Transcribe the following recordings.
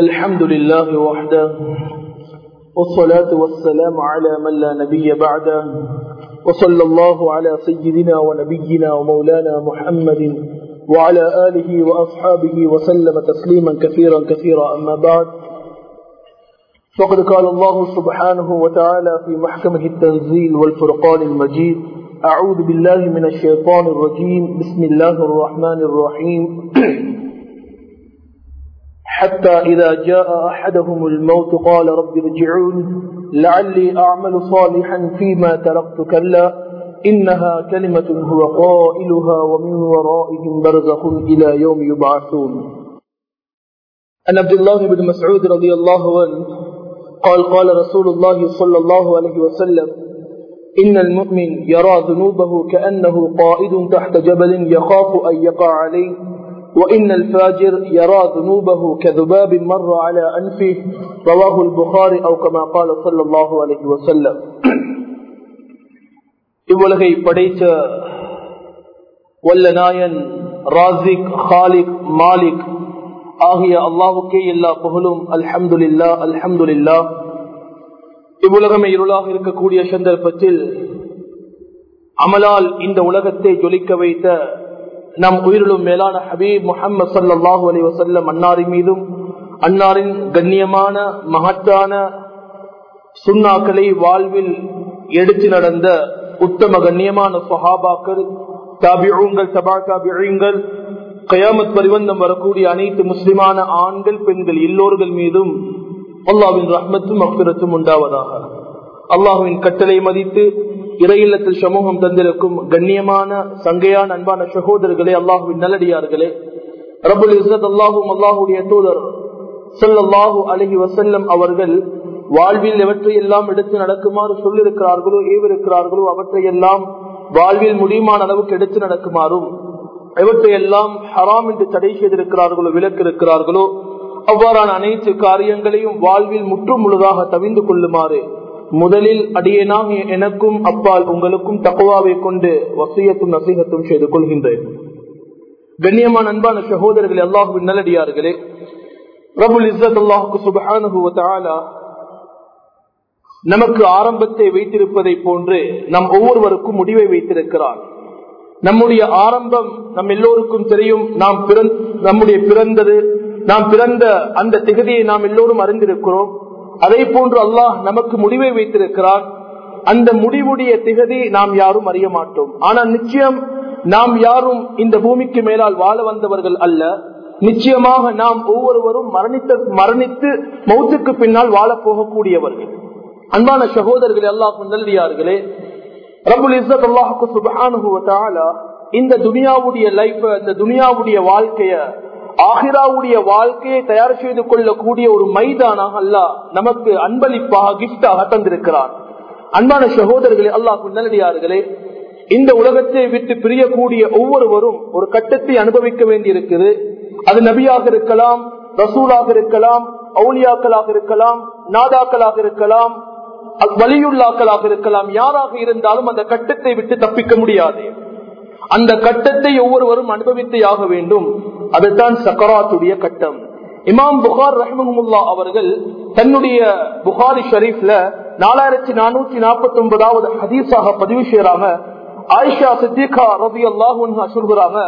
الحمد لله وحده والصلاة والسلام على من لا نبي بعده وصلى الله على سيدنا ونبينا ومولانا محمد وعلى آله وأصحابه وسلم تسليما كثيرا كثيرا. أما بعد فقد قال الله سبحانه وتعالى في محكمة التنزيل والفرقان المجيد أعوذ بالله من الشيطان الرجيم بسم الله الرحمن الرحيم. حتى إذا جاء أحدهم الموت قال رب ارجعون لعلي أعمل صالحا فيما تركت كلا إنها كلمة هو قائلها ومن ورائهم برزخ إلى يوم يبعثون. عن عبد الله بن مسعود رضي الله عنه قال قال رسول الله صلى الله عليه وسلم إن المؤمن يرى ذنوبه كأنه قائد تحت جبل يخاف أن يقع عليه. وإن الفاجر يرى ذنوبه كذباب مر على أنفه رواه البخاري أو كما قال صلى الله عليه وسلم இவ்வுலகை படைத்த வல்ல நாயன் ராசிக் ஹாலிக் மாலிக் ஆகிய அல்லாவுக்கே எல்லா புகழும் அல்ஹம்துலில்லா அல்ஹம்துலில்லா இவ்வுலகமே இருளாக இருக்கக்கூடிய சந்தர்ப்பத்தில் அமலால் இந்த உலகத்தை ஜொலிக்க வைத்த நம் உயிரிலும் மேலான ஹபீப் முகமது சல்லாஹூ அலி வசல்லம் அன்னாரின் மீதும் அன்னாரின் கண்ணியமான மகத்தான சுண்ணாக்களை வாழ்வில் எடுத்து நடந்த உத்தம கண்ணியமான சஹாபாக்கள் தாபியூங்கள் சபா தாபியூங்கள் கயாமத் பரிவந்தம் வரக்கூடிய அனைத்து முஸ்லிமான ஆண்கள் பெண்கள் எல்லோர்கள் மீதும் அல்லாவின் ரஹ்மத்தும் அக்பிரத்தும் உண்டாவதாக. அல்லாஹுவின் கட்டளை மதித்து இறையில்லத்தில் சமூகம் தந்திருக்கும் கண்ணியமான சங்கையான அன்பான சகோதரர்களே அல்லாஹுவின் நல்லடியார்களே. ரபுல் இசத் அல்லாஹும் அல்லாஹுடைய தூதர் சொல்லல்லாஹு அலஹி வசல்லம் அவர்கள் வாழ்வில் எவற்றையெல்லாம் எடுத்து நடக்குமாறு சொல்லிருக்கிறார்களோ ஏவிருக்கிறார்களோ அவற்றையெல்லாம் வாழ்வில் முடியுமான அளவுக்கு எடுத்து நடக்குமாறும் எவற்றையெல்லாம் ஹராம் என்று தடை செய்திருக்கிறார்களோ விலக்கு இருக்கிறார்களோ அவ்வாறான அனைத்து காரியங்களையும் வாழ்வில் முற்று முழுதாக தவிந்து கொள்ளுமாறு முதலில் அடியேனாக எனக்கும் அப்பால் உங்களுக்கும் தக்குவாவை கொண்டு வசியத்தும் நசீகத்தும் செய்து கொள்கின்றேன். கண்ணியமான அன்பான சகோதரர்கள் அல்லாஹுவின் நல்லடியார்களே ரபுல் இஸ்ஸத் அல்லாஹுக்கு சுபஹானுவ நமக்கு ஆரம்பத்தை வைத்திருப்பதை போன்று நம் ஒவ்வொருவருக்கும் முடிவை வைத்திருக்கிறார். நம்முடைய ஆரம்பம் நம் எல்லோருக்கும் தெரியும். நாம் நம்முடைய பிறந்தது நாம் பிறந்த அந்த திகதியை நாம் எல்லோரும் அறிந்திருக்கிறோம். அதே போன்று அல்லாஹ் நமக்கு முடிவை வைத்திருக்கிறார். அந்த முடிவுடைய திகதி நாம் யாரும் அறிய மாட்டோம். ஆனால் நிச்சயம் நாம் யாரும் இந்த பூமிக்கு மேலால் வாழ வந்தவர்கள் அல்ல. நிச்சயமாக நாம் ஒவ்வொருவரும் மரணித்த மரணித்து மௌத்துக்கு பின்னால் வாழ போகக்கூடியவர்கள். அன்பான சகோதரர்கள் அல்லாஹ் நல்லியார்களே ரபுல் இஸ்ஸத் அல்லாஹுக்கு சுபஹானுவ இந்த துனியாவுடைய லைஃப் இந்த துனியாவுடைய வாழ்க்கைய ஆஹிராவுடைய வாழ்க்கையை தயார் செய்து கொள்ளக்கூடிய ஒரு மைதானாக அல்லாஹ் நமக்கு அன்பளிப்பாக கிஃப்டாக தந்திருக்கிறார் அன்பான சகோதரர்களே அல்லாஹ் நல்லடியார்களே இந்த உலகத்தை விட்டு பிரியக்கூடிய ஒவ்வொருவரும் ஒரு கட்டத்தை அனுபவிக்க வேண்டியிருக்குது அது நபியாக இருக்கலாம் ரசூலாக இருக்கலாம் அவுலியாக்களாக இருக்கலாம் நாதாக்களாக இருக்கலாம் வலியுள்ளாக்களாக இருக்கலாம். யாராக இருந்தாலும் அந்த கட்டத்தை விட்டு தப்பிக்க முடியாது. அந்த கட்டத்தை ஒவ்வொருவரும் அனுபவித்தையாக ஆக வேண்டும். அதுதான் சக்கராத்துடைய கட்டம். இமாம் புகார் ரஹமுல்லா அவர்கள் தன்னுடைய புகாரி ஷரீப்ல நாலாயிரத்தி நானூத்தி நாற்பத்தி ஒன்பதாவது ஹதீஸாக பதிவு செய்யறாங்க ஆயிஷா சித்திகா ரபி அல்லாஹு சொல்கிறாங்க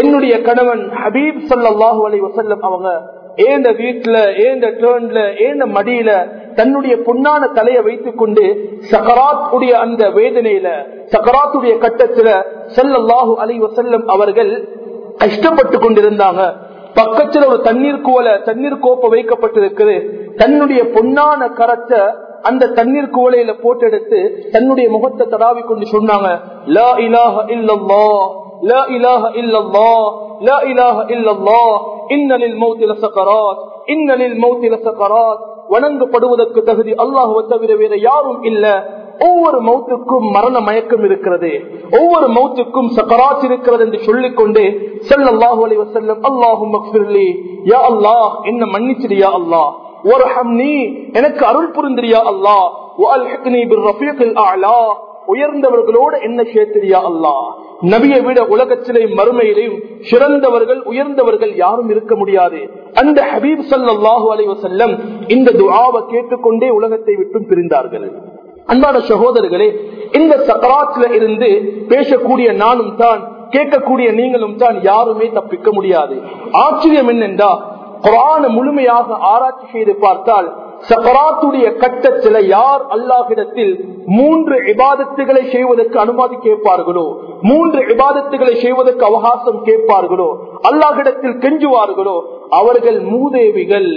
என்னுடைய கணவன் ஹபீப் சல்லாஹூ அலி வசல்லம் அவங்க ஏந்த வீட்டுல ஏந்த டேர்ன்ல ஏந்த மடியில தன்னுடைய பொன்னான தலையை வைத்துக் கொண்டு சக்கராத் அந்த வேதனையில சக்கராத்துடைய கட்டத்துல செல்லல்லாஹு அலி வசல்லம் அவர்கள் கஷ்டப்பட்டு கொண்டிருந்தாங்க. பக்கத்துல ஒரு தண்ணீர் கோல தண்ணீர் கோப்ப வைக்கப்பட்டிருக்குது. தன்னுடைய பொன்னான கரத்தை அந்த தண்ணீர் குவளையில போட்டெடுத்து தன்னுடைய முகத்தை தடாவி கொண்டு சொன்னாங்க لا இலாஹ இல்லல்லா الله لا இல்லல்லா லா الله. இல்லல்லா للموت لسقرات சக்கராத் للموت لسقرات வணங்கு வணங்கப்படுவதற்கு தகுதி அல்லாஹுவை தவிர வேற யாரும் இல்ல. ஒவ்வொரு மௌத்துக்கும் மரண மயக்கம் இருக்கிறது. ஒவ்வொரு மௌத்துக்கும் சக்கராத் இருக்கிறது என்று சொல்லிக் கொண்டு செல்லல்லாஹு அலி வசல்லம் அல்லாஹும் யா அல்லாஹ் என்ன மன்னிச்சிடியா அல்லாஹ். ஒரு எனக்கு அருள் புரிந்திரியா அல்லாஹ். உயர்ந்தவர்களோடு என்ன சேர்த்திரியா அல்லா நபியை விட உலகத்திலே மறுமையிலையும் சிறந்தவர்கள் உயர்ந்தவர்கள் யாரும் இருக்க முடியாது. அந்த ஹபீப் சல்லாஹூ அலைவசல்லம் இந்த துவாவை கேட்டுக்கொண்டே உலகத்தை விட்டும் பிரிந்தார்கள். அன்பான சகோதரர்களே இந்த சக்கராத்துல இருந்து பேசக்கூடிய நானும் தான் கேட்கக்கூடிய நீங்களும் தான் யாருமே தப்பிக்க முடியாது. ஆச்சரியம் என்னென்றா குரான முழுமையாக ஆராய்ச்சி செய்து பார்த்தால் சக்கராத்துடைய கட்டத்தில் யார் அல்லாஹிடத்தில் மூன்று இபாதத்துகளை செய்வதற்கு அனுமதி கேட்பார்களோ மூன்று இபாதத்துகளை செய்வதற்கு அவகாசம் கேட்பார்களோ அல்லாஹிடத்தில் கெஞ்சுவார்களோ அவர்கள் மூதேவிகள்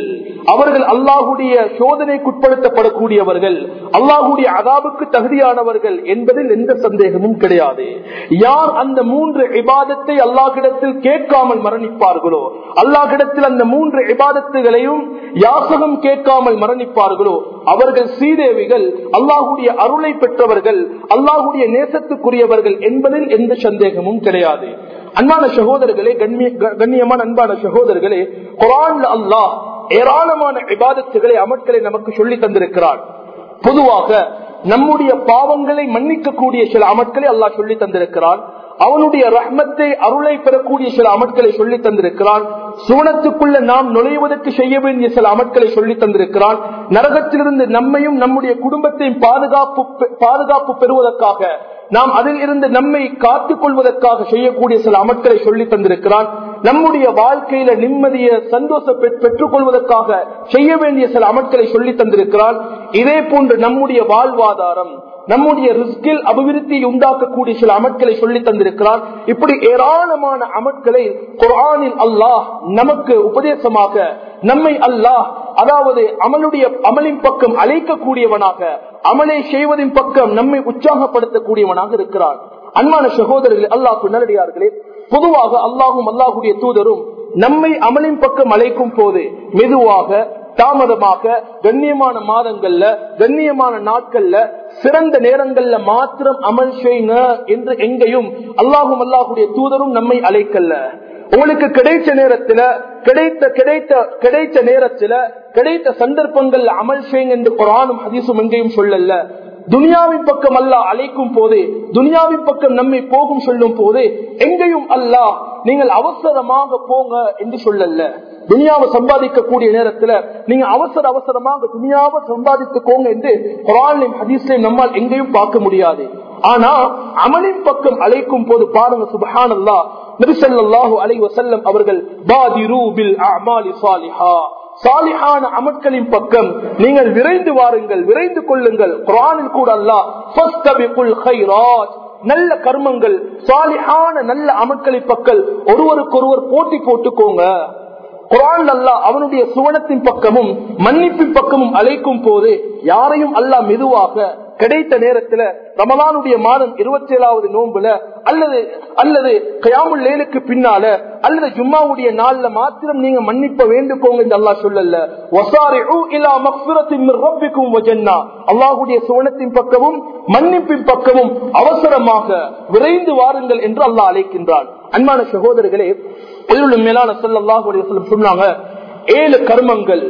அவர்கள் அல்லாஹுடைய சோதனைக்குட்படுத்தப்படக்கூடியவர்கள் அல்லாஹுடைய அதாபுக்கு தகுதியானவர்கள் என்பதில் எந்த சந்தேகமும் கிடையாது. யார் அந்த மூன்று இபாதத்தை அல்லாஹிடத்தில் கேட்காமல் மரணிப்பார்களோ அல்லாஹிடத்தில் அந்த மூன்று இபாதத்துகளையும் யாசகம் கேட்காமல் மரணிப்பார்களோ அவர்கள் சீதேவிகள் அல்லாஹுடைய அருளை பெற்றவர்கள் அல்லாஹுடைய நேசத்துக்குரியவர்கள் என்பதில் எந்த சந்தேகமும் கிடையாது. அன்பான சகோதரர்களே கண்ணியமான அன்பான சகோதரர்களே குரான் அல்லாஹ் ஏராளமான விவாதத்துகளை அமர்களை நமக்கு சொல்லி தந்திருக்கிறார். பொதுவாக நம்முடைய பாவங்களை மன்னிக்கக்கூடிய சில அமட்களை அல்லாஹ் சொல்லி தந்திருக்கிறான். அவனுடைய ரஹ்மத்தை அருளை பெறக்கூடிய சில அமட்களை சொல்லி தந்திருக்கிறான். சுவனத்துக்குள்ள நாம் நுழைவதற்கு செய்ய வேண்டிய சில அமட்களை சொல்லி தந்திருக்கிறான். நரகத்திலிருந்து நம்மையும் நம்முடைய குடும்பத்தையும் பாதுகாப்பு பாதுகாப்பு பெறுவதற்காக நாம் அதில் இருந்து நம்மை காத்துக் கொள்வதற்காக செய்யக்கூடிய சில அமர்களை சொல்லி தந்திருக்கிறான். நம்முடைய வாழ்க்கையில நிம்மதிய சந்தோஷ பெற்றுக் கொள்வதற்காக செய்ய வேண்டிய சில அமர்களை சொல்லி தந்திருக்கிறான். இதே போன்று நம்முடைய வாழ்வாதாரம் நம்முடைய ரிஸ்கில் அபிவிருத்தியை உண்டாக்கக்கூடிய சில அமட்களை சொல்லி தந்திருக்கிறான். இப்படி ஏராளமான அமட்களை குரானில் அல்லாஹ் நமக்கு உபதேசமாக நம்மை அல்லாஹ் அதாவது அமலுடைய அமலின் பக்கம் அழைக்கக்கூடியவனாக அமலை செய்வதின் பக்கம் நம்மை உற்சாகப்படுத்தக்கூடியவனாக இருக்கிறான். அன்பான சகோதரர்கள் அல்லாஹ் நல்லடியார்களே பொதுவாக அல்லாஹும் அல்லாஹுடைய தூதரும் நம்மை அமலின் பக்கம் அழைக்கும் போது மெதுவாக தாமதமாக கண்ணியமான மாதங்கள்ல கண்ணியமான நாட்கள்ல சிறந்த நேரங்கள்ல மாத்திரம் அமல் செய்யுங்க என்று எங்கேயும் அல்லாஹும் அல்லாஹுடைய தூதரும் நம்மை அழைக்கல்ல உங்களுக்கு கிடைச்ச நேரத்துல கிடைத்த கிடைத்த கிடைத்த நேரத்துல கிடைத்த சந்தர்ப்பங்கள் அமல் செய்யுங்க என்று குரானும் ஹதீசும் எங்கேயும் சொல்லல. துனியாவின் பக்கம் அல்லா அழைக்கும் போதே துனியாவின் பக்கம் நம்மை போகும் சொல்லும் போது எங்கேயும் அல்லாஹ் நீங்கள் அவசரமாக போங்க என்று சொல்லல. துனியாவை சம்பாதிக்கக்கூடிய நேரத்துல நீங்க அவசர அவசரமாக துனியாவை சம்பாதித்துக்கோங்க என்று குரானின் ஹதீஸ்லையும் நம்மால் எங்கேயும் பார்க்க முடியாது. ஆனா அமலின் பக்கம் அழைக்கும் போது பாருங்க சுபஹான் அல்லா நபிசல்லாஹு அலை வசல்லம் அவர்கள் பாதிரூபில் அமாலி சாலிஹா சாலிஹான அமட்களின் பக்கம் நீங்கள் விரைந்து வாருங்கள் விரைந்து கொள்ளுங்கள். குரானில் கூட அல்லா நல்ல கர்மங்கள் சாலிஹான நல்ல அமட்களை பக்கம் ஒருவருக்கொருவர் போட்டி போட்டுக்கோங்க. குரான் அல்லா அவனுடைய சுவனத்தின் பக்கமும் மன்னிப்பின் பக்கமும் அழைக்கும் போது யாரையும் அல்லா மெதுவாக கிடைத்த நேரத்துல ரமலானுடைய மாதம் இருபத்தி ஏழாவது நோன்புல அல்லது அல்லது கயாமுல் லேலுக்கு பின்னால அல்லது ஜும்மாவுடைய நாள்ல மாத்திரம் நீங்க மன்னிப்ப வேண்டுக்கோங்க என்று அல்லா சொல்லல. அல்லாஹுடைய சுவனத்தின் பக்கமும் மன்னிப்பின் பக்கமும் அவசரமாக விரைந்து வாருங்கள் என்று அல்லாஹ் அழைக்கின்றான். அன்பான சகோதரர்களே எதிரும் மேலான செல்லாஹு சொன்னாங்க ஏழு கர்மங்கள்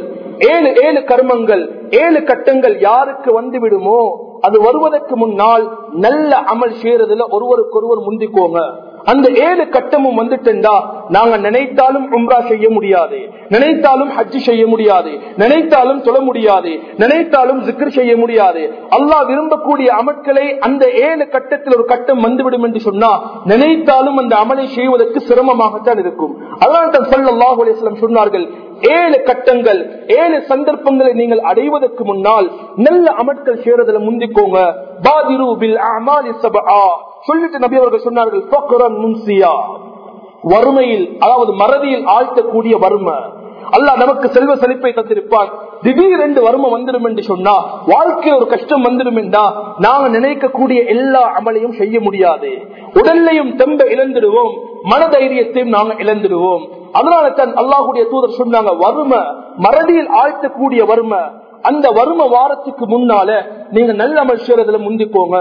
ஏழு ஏழு கர்மங்கள் ஏழு கட்டங்கள் யாருக்கு வந்து விடுமோ அது வருவதற்கு முன்னால் நல்ல அமல் செய்யறதுல ஒருவருக்கொருவர் முந்திக்கோங்க. அந்த ஏழு கட்டமும் வந்துட்டா நாங்க நினைத்தாலும் உம்ரா செய்ய முடியாது. நினைத்தாலும் ஹஜ்ஜி செய்ய முடியாது. நினைத்தாலும் தொழ முடியாது. நினைத்தாலும் ஜிக்ர் செய்ய முடியாது. அல்லாஹ் விரும்பக்கூடிய அமட்களை அந்த ஏழு கட்டத்தில் ஒரு கட்டம் வந்துவிடும் என்று சொன்னா நினைத்தாலும் அந்த அமலை செய்வதற்கு சிரமமாகத்தான் இருக்கும். அதனால் தான் சல்லாஹூ சொன்னார்கள் ஏழு கட்டங்கள் ஏழு சந்தர்ப்பங்களை நீங்கள் அடைவதற்கு முன்னால் நல்ல அமட்கள் செய்யறதுல முந்திக்கோங்க. பாதிரு பில் அமாலி சபா சொல்லிட்டு நபி அவர்கள் சொன்னார்கள் வறுமையில் அதாவது மறதியில் ஆழ்த்தக்கூடிய வறுமை. அல்லா நமக்கு செல்வ செழிப்பை தந்திருப்பான். திடீரென்று வறுமை வந்துடும் என்று சொன்னா வாழ்க்கை ஒரு கஷ்டம் வந்துடும் என்றா நாங்க நினைக்கக்கூடிய எல்லா அமலையும் செய்ய முடியாது. உடல்லையும் தெம்ப இழந்துடுவோம் மனதைரியத்தையும் நாங்க இழந்துடுவோம். அதனால தான் அல்லாஹுடைய தூதர் சொன்னாங்க வறுமை மறதியில் ஆழ்த்தக்கூடிய வறுமை அந்த வறுமை வாரத்துக்கு முன்னால நீங்க நல்ல அமல் செய்யறதுல முந்திக்கோங்க.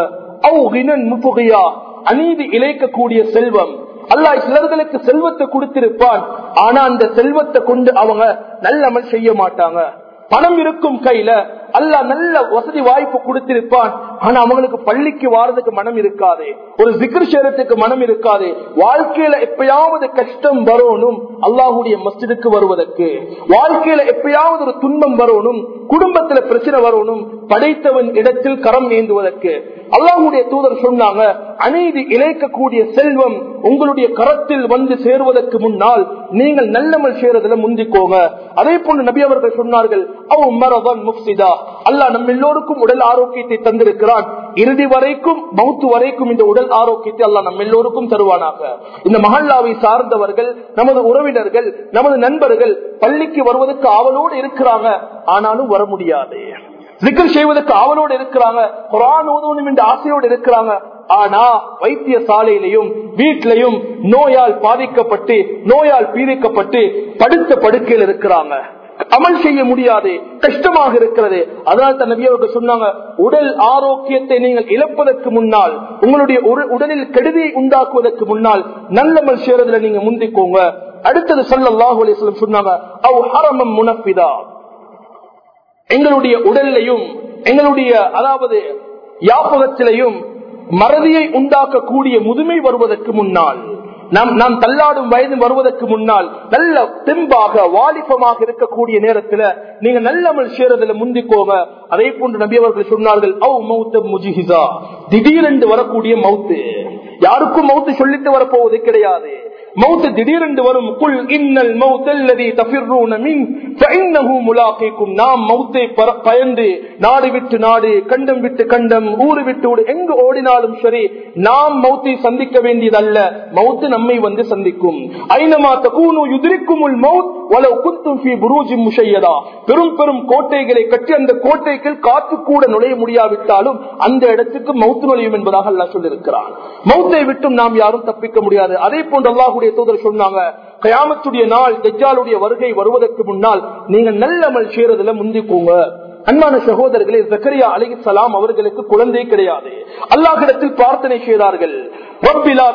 அநீதி இழைக்கக்கூடிய செல்வம். அல்லா சிலர்களுக்கு செல்வத்தை கொடுத்திருப்பான். ஆனா அந்த செல்வத்தை கொண்டு அவங்க நல்லமல் செய்ய மாட்டாங்க. பணம் இருக்கும் கையில அல்ல நல்ல வசதி வாய்ப்பு கொடுத்திருப்பான். ஆனா அவங்களுக்கு பள்ளிக்கு வாரதுக்கு மனம் இருக்காது. ஒரு சிக்கர் சேரத்துக்கு மனம் இருக்காது. வாழ்க்கையில எப்பயாவது கஷ்டம் வரணும் அல்லாஹுடைய மஸ்ஜிதுக்கு வருவதற்கு. வாழ்க்கையில எப்பயாவது ஒரு துன்பம் வரணும் குடும்பத்துல பிரச்சனை வரணும் படைத்தவன் இடத்தில் கரம் ஏந்துவதற்கு அல்லாஹுடைய தூதர் சொன்னாங்க அநீதி இழைக்கக்கூடிய செல்வம் உங்களுடைய கரத்தில் வந்து சேருவதற்கு முன்னால் நீங்கள் நல்லமல் சேரதுல முந்திக்கோங்க. அதே போன்று நபி அவர்கள் சொன்னார்கள் அவ் மரதன் முஃப்சிதா. அல்லாஹ் நம்ம எல்லோருக்கும் உடல் ஆரோக்கியத்தை தந்திருக்கிறான். இறுதி வரைக்கும் மவுத்து வரைக்கும் இந்த உடல் ஆரோக்கியத்தை அல்லா நம்ம எல்லோருக்கும் தருவானாக. இந்த மஹல்லாவை சார்ந்தவர்கள் நமது உறவினர்கள் நமது நண்பர்கள் பள்ளிக்கு வருவதற்கு ஆவலோடு இருக்கிறாங்க ஆனாலும் வர முடியாது. சிக்கல் செய்வதற்கு ஆவலோடு இருக்கிறாங்க குரான் ஓதணும் என்ற ஆசையோடு இருக்கிறாங்க ஆனா வைத்திய சாலையிலையும் வீட்டிலையும் நோயால் பாதிக்கப்பட்டு நோயால் பீதிக்கப்பட்டு படுத்த படுக்கையில் இருக்கிறாங்க. அமல் செய்ய முடியாது கஷ்டமாக இருக்கிறது. அதனால் தன் நபியவர்கள் சொன்னாங்க உடல் ஆரோக்கியத்தை நீங்கள் இழப்பதற்கு முன்னால் உங்களுடைய உடலில் கெடுதியை உண்டாக்குவதற்கு முன்னால் நல்லமல் சேரதுல நீங்க முந்திக்கோங்க. அடுத்தது சல்லல்லாஹு அலைஹி சொன்னாங்க அவ் ஹரமம் முனப்பிதா எங்களுடைய உடல்லையும் எங்களுடைய அதாவது யாபகத்திலையும் மறதியை உண்டாக்கக்கூடிய முதுமை வருவதற்கு முன்னால் நாம் நாம் தள்ளாடும் வயது வருவதற்கு முன்னால் நல்ல தெம்பாக வாலிபமாக இருக்கக்கூடிய நேரத்துல நீங்க நல்லமல் சேரதுல முந்திக்கோங்க. அதே போன்று நபி அவர்கள் சொன்னார்கள் அவ் மௌத்த முஜிஹிசா. திடீரென்று வரக்கூடிய மவுத்து யாருக்கும் மவுத்து சொல்லிட்டு வரப்போவது கிடையாது. மௌத்து திடீரென்று வரும் குல் இன்னல் மௌத்தல்லதி தஃபிர்ரூன மின் ஃபஇன்னஹு முலாகிக்கும். நாம் மௌத்தை பயந்து நாடு விட்டு நாடு கண்டம் விட்டு கண்டம் ஊரு விட்டு ஊடு எங்கு ஓடினாலும் சரி நாம் மௌத்தை சந்திக்க வேண்டியதல்ல. மௌத்து நம்மை வந்து சந்திக்கும். ஐனமா தகூனு யுதிரிக்குமுல் மௌத் வலவ் குந்தும் ஃபீ புரூஜி முஷையதா. பெரும் பெரும் கோட்டைகளை கட்டி அந்த கோட்டைக்கு காத்து கூட நுழைய முடியாவிட்டாலும் அந்த இடத்துக்கு மௌத்து நுழையும் என்பதாக அல்லாஹ் சொல்லியிருக்கிறான். மௌத்தை விட்டும் நாம் யாரும் தப்பிக்க முடியாது. அதே போன்ற அல்லாஹுடைய தூதர் சொன்னாங்க கயாமத்துடைய நாள் தெஜாலுடைய வருகை வருவதற்கு முன்னால் நீங்க நல்லமல் செய்யறதுல முந்திக்கோங்க. அன்பான சகோதரர்களே ஜக்கரியா அலிசலாம் அவர்களுக்கு குழந்தை கிடையாது. அல்லாஹிடத்தில் பிரார்த்தனை செய்தார்கள் ரப்பிலா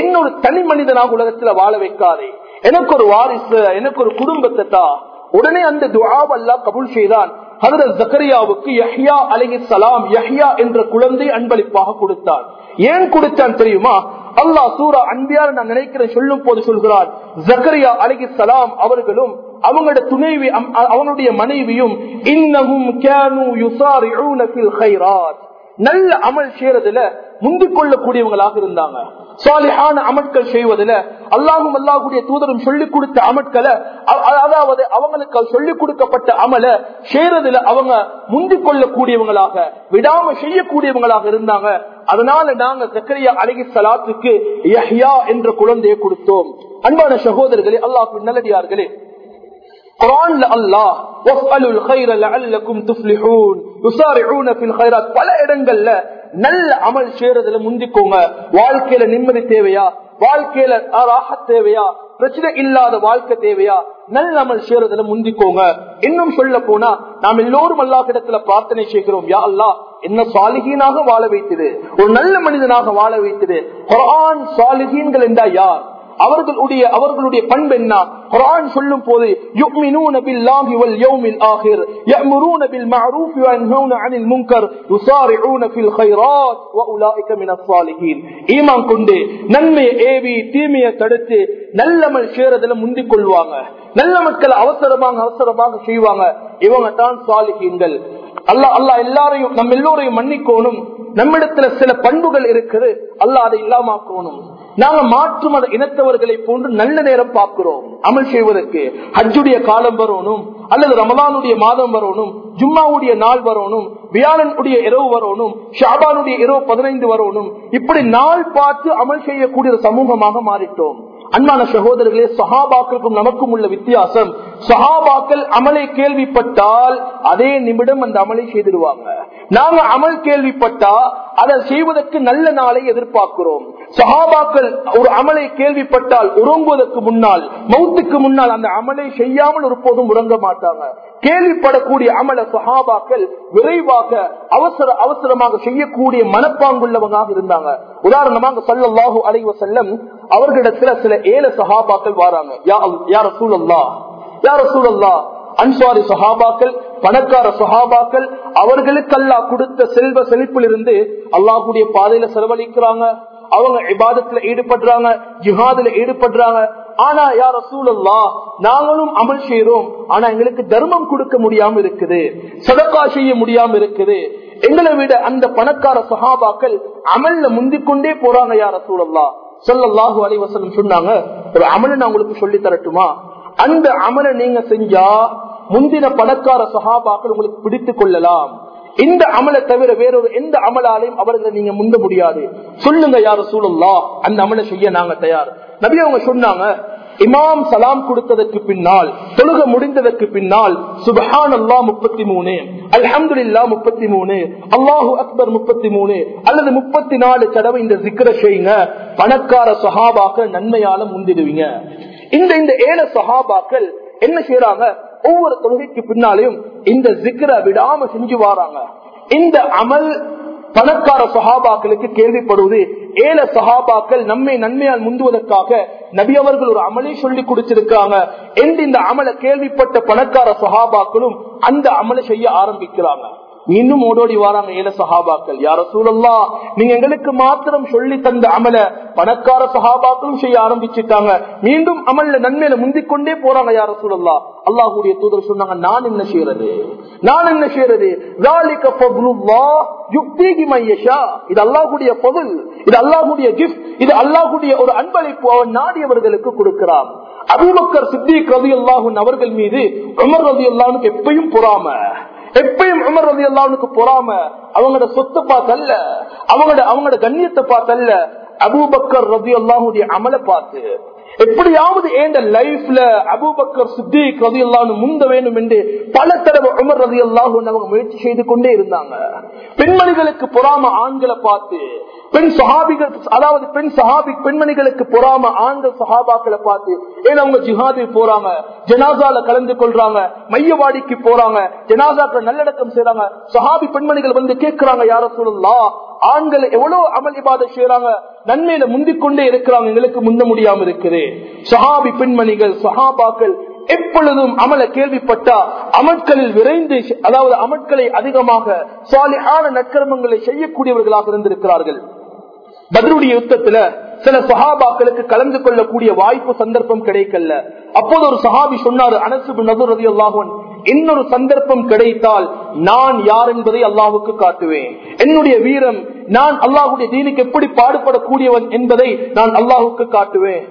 என்ன ஒரு தனி மனிதனாக உலகத்துல வாழ வைக்காதே. எனக்கு ஒரு வாரிசு எனக்கு ஒரு குடும்பத்தை தா. உடனே அந்த துஆவ் அல்லாஹ் கபூல் செய்தான். ஹதரத் ஜக்கரியாவுக்கு யஹ்யா அலைஹிஸ்ஸலாம் யஹ்யா என்ற குழந்தை அன்பளிப்பாக கொடுத்தார். ஏன் கொடுத்தான் தெரியுமா? அல்லாஹ் சூரா அன்பியார் நான் நினைக்கிறேன் சொல்லும் போது சொல்கிறார் ஜக்கரியா அலைஹிஸ்ஸலாம் அவர்களும் அவங்களோட துணைவி அவனுடைய அவங்களுடைய மனைவியும் இன்னமும் கேனு யுசாரிஊன ஃபில் கைராத். நல்ல அமல் செய்யறதுல முந்திக் கொள்ளக்கூடியவங்களாக இருந்தாங்க. சாலிஹான அமட்கள் செய்வதில் அல்லாஹும் அல்லாஹுடைய தூதரும் சொல்லிக் கொடுத்த அமட்களை அதாவது அவங்களுக்கு சொல்லிக் கொடுக்கப்பட்ட அமல செய்யறதுல அவங்க முந்திக் கொள்ளக்கூடியவங்களாக விடாம செய்யக்கூடியவங்களாக இருந்தாங்க. அதனால நாங்க சக்கரியா அழகி சலாத்துக்கு யஹ்யா என்ற குழந்தையை கொடுத்தோம். அன்பான சகோதரர்களே அல்லாஹ் நல்லடியார்களே குரான்ல அல்லாஹ் பல இடங்கள்ல நல்ல அமல் செய்யறதுல முந்திக்கோங்க. வாழ்க்கையில நிம்மதி தேவையா? வாழ்க்கையில ராஹத் தேவையா? பிரச்சனை இல்லாத வாழ்க்கை தேவையா? நல்ல அமல் செய்யறதுல முந்திக்கோங்க. இன்னும் சொல்ல போனா நாம் எல்லோரும் அல்லாஹிடத்துல பிரார்த்தனை செய்கிறோம். யா அல்லாஹ் என்ன சாலிகீனாக வாழ வைத்தது? ஒரு நல்ல மனிதனாக வாழ வைத்தது. குரான் சாலிகீன்கள் என்றா யார்? அவர்களுடைய அவர்களுடைய பண்பு என்ன குர்ஆன் சொல்லும் போது யுமினூன பில்லாஹி வல் யௌமில் ஆகிர் يأمرون بالمعروف وينهون عن المنكر يسارعون في الخيرات واولئك من الصالحين ஈமான் கொண்டு நன்மையை ஏவி தீமையை தடுத்து நல்லமல் சேரதுல முந்திக் கொள்வாங்க நல்ல மக்கள் அவசரமாக அவசரமாக செய்வாங்க இவங்க தான் சாலிஹீன்கள் அல்லாஹ் அல்லாஹ் எல்லாரையும் நம்ம எல்லோரையும் மன்னிக்கோணும் நம்மிடத்துல சில பண்புகள் இருக்குது அல்லாஹ் அதை இல்லாமக்கணும் நாங்க மாற்று மத இனத்தவர்களை போன்று நல்ல நேரம் பார்க்கிறோம். அமல் செய்வதற்கு ஹஜ்ஜுடைய காலம் வரணும் அல்லது ரமலானுடைய மாதம் வரணும் ஜும்மாவுடைய நாள் வரணும் வியாழனுடைய இரவு வரணும் ஷாபானுடைய இரவு பதினைந்து வரணும் இப்படி நாள் பார்த்து அமல் செய்யக்கூடிய சமூகமாக மாறிட்டோம். அன்பான சகோதரர்களே சஹாபாக்களுக்கும் நமக்கும் உள்ள வித்தியாசம் சஹாபாக்கள் அமலை கேள்விப்பட்டால் அதே நிமிடம் அந்த அமலை செய்திருவாங்க நாங்க அமல் கேள்விப்பட்டா அதை செய்வதற்கு நல்ல நாளை எதிர்பார்க்கிறோம். சஹாபாக்கள் ஒரு அமலை கேள்விப்பட்டால் உறங்குவதற்கு முன்னால் மௌத்துக்கு முன்னால் அந்த அமலை செய்யாமல் ஒருபோதும் உறங்க மாட்டாங்க. கேள்விப்படக்கூடிய அமல சஹாபாக்கள் விரைவாக அவசர அவசரமாக செய்யக்கூடிய மனப்பாங்குள்ளவங்க இருந்தாங்க. உதாரணமாக சல்லாஹு அலைவ செல்லம் அவர்களிடத்துல சில ஏழு சஹாபாக்கள் வராங்க. யா சூழல்லா யார சூழல்லா அன்சாரி சஹாபாக்கள் பணக்கார சஹாபாக்கள் அவர்களுக்கு அல்லா கொடுத்த செல்வ செழிப்பில் இருந்து அல்லாஹுடைய பாதையில செலவழிக்கிறாங்க. அவங்க இபாதத்துல ஈடுபடுறாங்க ஜிஹாதுல ஈடுபடுறாங்க. ஆனா யார சூழல்லா நாங்களும் அமல் செய்யறோம் ஆனா எங்களுக்கு தர்மம் கொடுக்க முடியாம இருக்குது. சதக்கா செய்ய முடியாம இருக்குது. எங்களை விட அந்த பணக்கார சஹாபாக்கள் அமல்ல முந்திக்கொண்டே போறாங்க யார சூழல்லா சொல்லல்லாஹு அலைவசனம் சொன்னாங்க ஒரு அமலை நான் உங்களுக்கு சொல்லி தரட்டுமா? அந்த அமலை நீங்க செஞ்சா முந்தின பணக்கார சஹாபாக்கள் உங்களுக்கு பிடித்துக் கொள்ளலாம். இந்த அமலை தவிர வேறொரு எந்த அமலாலையும் அவர்களை நீங்க முந்த முடியாது. சொல்லுங்க யார சூழல்லா அந்த அமலை செய்ய நாங்க தயார். நபி அவங்க சொன்னாங்க இமாம் சலாம் கொடுத்ததற்கு பின்னால் தொழுக முடிந்ததற்கு பின்னால் சுபஹான் அல்லா முப்பத்தி மூணு அல்ஹம்துல்லா முப்பத்தி மூணு அல்லாஹூ அக்பர் முப்பத்தி மூணு அல்லது முப்பத்தி நாலு தடவை இந்த சிக்கர செய்யுங்க பணக்கார சஹாபாக்கள் நன்மையால முந்திடுவீங்க. இந்த இந்த ஏழை சஹாபாக்கள் என்ன செய்யறாங்க ஒவ்வொரு தொழுகைக்கு பின்னாலையும் இந்த சிக்கரை விடாம செஞ்சு வராங்க. இந்த அமல் பணக்கார சஹாபாக்களுக்கு கேள்விப்படுவது ஏழ சஹாபாக்கள் நம்மை நன்மையால் முந்துவதற்காக நபி அவர்கள் ஒரு அமலை சொல்லி கொடுத்திருக்காங்க என்று இந்த அமலை கேள்விப்பட்ட பணக்கார சஹாபாக்களும் அந்த அமலை செய்ய ஆரம்பிக்கிறாங்க. இன்னும் ஓடோடி வராங்க ஏழ சஹாபாக்கள். யார சூழல்லா நீங்க எங்களுக்கு மாத்திரம் சொல்லி தந்த அமல பணக்கார சஹாபாக்களும் செய்ய ஆரம்பிச்சுட்டாங்க. மீண்டும் அமல்ல நன்மையில முந்திக்கொண்டே போறாங்க யார சூழல்லா அல்லாஹுடைய தூதர் சொன்னாங்க நான் என்ன செய்யறது? நான் என்ன செய்யறது? இது அல்லாஹுடைய பொருள் இது அல்லாஹுடைய கிஃப்ட் இது அல்லாஹுடைய ஒரு அன்பளிப்பு அவன் நாடியவர்களுக்கு கொடுக்கிறான். அபுபக்கர் சித்திக் ரவி அல்லாஹூன் அவர்கள் மீது உமர் ரவி அல்லாஹனுக்கு எப்பயும் பொறாம. எப்பயும் உமர் ரவி அல்லாவுக்கு பொறாம அவங்களோட சொத்தை பார்த்தல்ல அவங்களோட அவங்களோட கண்ணியத்தை பார்த்தல்ல. அபூபக்கர் ரவி அல்லாஹுடைய அமலை பார்த்து எப்படியாவது ஏந்த லைஃப்ல அபூபக்கர் சித்திக் ரவி அல்லாஹ் முந்த வேண்டும் என்று பல தடவை உமர் ரவி அல்லாஹ் அவங்க முயற்சி செய்து கொண்டே இருந்தாங்க. பெண்மணிகளுக்கு பொறாம ஆண்களை பார்த்து பெண் சஹாபிகள் அதாவது பெண் சஹாபி பெண்மணிகளுக்கு பொறாம ஆண்கள் சஹாபாக்களை பார்த்து ஏன்னா அவங்க ஜிஹாதில் போறாங்க ஜனாசால கலந்து கொள்றாங்க மையவாடிக்கு போறாங்க ஜனாசாக்கள் நல்லடக்கம் செய்யறாங்க சஹாபி பெண்மணிகள் வந்து கேட்கிறாங்க யார சொல்லலாம் ஆண்கள் எவ்வளவு அமல் இபாத செய்யறாங்க நன்மையில முந்திக்கொண்டே இருக்கிறாங்க எங்களுக்கு முந்த முடியாம இருக்குது. சஹாபி பெண்மணிகள் சஹாபாக்கள் எப்பொழுதும் அமல கேள்விப்பட்டா அமட்களில் விரைந்து அதாவது அமட்களை அதிகமாக சாலியான நற்கர்மங்களை செய்யக்கூடியவர்களாக இருந்திருக்கிறார்கள். பதிலுடைய யுத்தத்துல சில சஹாபாக்களுக்கு கலந்து கொள்ளக்கூடிய வாய்ப்பு சந்தர்ப்பம் கிடைக்கல. அப்போது ஒரு சஹாபி சொன்னாரு அனசு நபர் ரதி அல்லாஹன் இன்னொரு சந்தர்ப்பம் கிடைத்தால் நான் யார் என்பதை அல்லாஹுக்கு காட்டுவேன். என்னுடைய வீரம் நான் அல்லாஹுடைய தீனுக்கு எப்படி பாடுபடக்கூடியவன் என்பதை நான் அல்லாஹுக்கு காட்டுவேன்.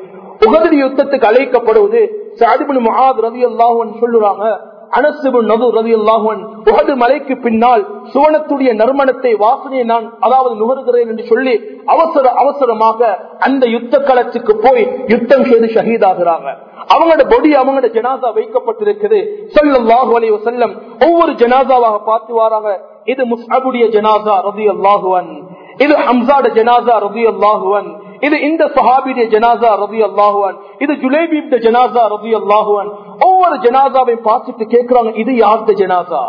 உகதி யுத்தத்துக்கு அழைக்கப்படுவது சாதிபின் மகாத் ரவி அல்லாஹன் சொல்லுறாங்க அனசுபு நது ரவி அல்லாஹன் உகது மலைக்கு பின்னால் சுவனத்துடைய நறுமணத்தை வாசனையை நான் அதாவது நுகர்கிறேன் என்று சொல்லி அவசர அவசரமாக அந்த யுத்த களத்துக்கு போய் யுத்தம் செய்து ஷஹீதாகிறாங்க. அவங்களோட பொடி அவங்களோட ஜனாதா வைக்கப்பட்டிருக்குது. சொல்லல்லாஹு அலைவ செல்லம் ஒவ்வொரு ஜனாதாவாக பார்த்து வராங்க. இது முஸ்அபுடைய ஜனாதா ரவி அல்லாஹுவன் இது ஹம்சாட ஜனாதா ரவி அல்லாஹுவன் இது இந்த சஹாபிடைய ஜனாசா ரவி அல்லாஹுவன் இது ஜுலேபீப்ட ஜனாசா ரவி அல்லாஹுவன் ஒவ்வொரு ஜனாசாவை பார்த்துட்டு கேட்கிறாங்க இது யாருடைய ஜனாசா?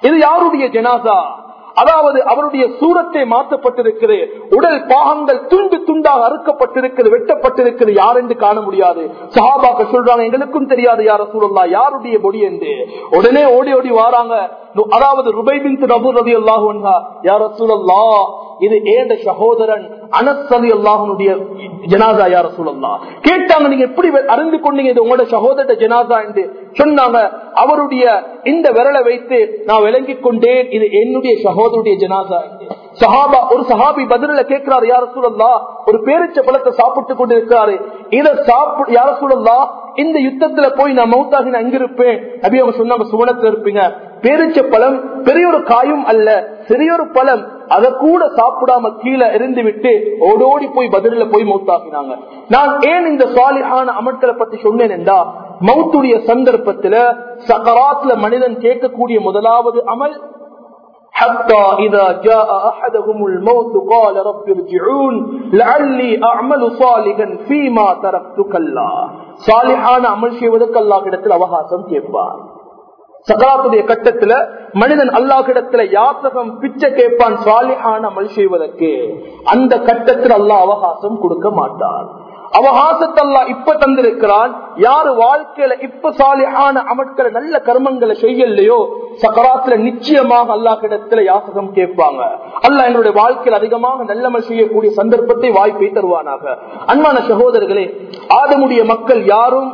இது யாருடைய ஜனாசா? அதாவது அவருடைய சூரத்தை மாற்றப்பட்டிருக்கிறது. உடல் பாகங்கள் துண்டு துண்டாக அறுக்கப்பட்டிருக்கிறது வெட்டப்பட்டிருக்கிறது. யார் என்று காண முடியாது. சஹாபாக்க சொல்றாங்க எங்களுக்கும் தெரியாது யார சூழல்லா யாருடைய பொடி என்று. உடனே ஓடி ஓடி வாராங்க. அதாவது ருபைபின் ரபு ரவி அல்லாஹா யார சூழல்லா இது ஏண்ட சகோதரன் அனசதி அல்லாஹனுடைய ஜனாதா யார சூழல்லா கேட்டாங்க நீங்க எப்படி அறிந்து கொண்டீங்க இது உங்களோட சகோதர ஜனாதா என்று. சொன்னாங்க அவருடைய இந்த விரலை வைத்து நான் விளங்கிக் கொண்டேன். இது என்னுடைய சகோதருடைய ஜனாதா சஹாபா ஒரு சஹாபி பதில கேட்கிறாரு யார சூழல்லா ஒரு பேரிச்ச பழத்தை சாப்பிட்டு கொண்டு இருக்கிறாரு இதை சாப்பிட்டு யார சூழல்லா இந்த யுத்தத்துல போய் நான் மௌத்தாகி நான் அப்படி அவங்க சொன்னாங்க சுவனத்துல இருப்பீங்க. பேரிச்ச பழம் பெரிய ஒரு காயும் அல்ல சிறிய ஒரு பழம். அதை கூட சாப்பிடாம கீழே இருந்து விட்டு ஓடோடி போய் பதில போய் மௌத்தாக்கினாங்க. நான் ஏன் இந்த சாலிஹான அமர்த்தலை பத்தி சொன்னேன் என்றா மௌத்துடைய சந்தர்ப்பத்துல சகராத்ல மனிதன் கேட்கக்கூடிய முதலாவது அமல் حتى إذا جاء أحدهم الموت قال رب ارجعون لعلي أعمل அவகாசம் கேட்பார் சகராத்துடைய கட்டத்துல மனிதன் அல்லாஹிடத்துல யாத்தகம் பிச்சை கேட்பான் சாலிஹான் அமல் செய்வதற்கு. அந்த கட்டத்தில் அல்லாஹ் அவகாசம் கொடுக்க மாட்டான். அவகாசத்தல்லா இப்ப தந்திருக்கிறான். யாரு வாழ்க்கையில இப்ப சாலையான அமட்களை நல்ல கர்மங்களை செய்யலையோ சக்கராத்துல நிச்சயமாக அல்லா கிடத்துல யாசகம் கேட்பாங்க. அல்ல என்னுடைய வாழ்க்கையில் அதிகமாக நல்லமல் செய்யக்கூடிய சந்தர்ப்பத்தை வாய்ப்பை தருவானாக. அன்பான சகோதரர்களே ஆதமுடைய மக்கள் யாரும்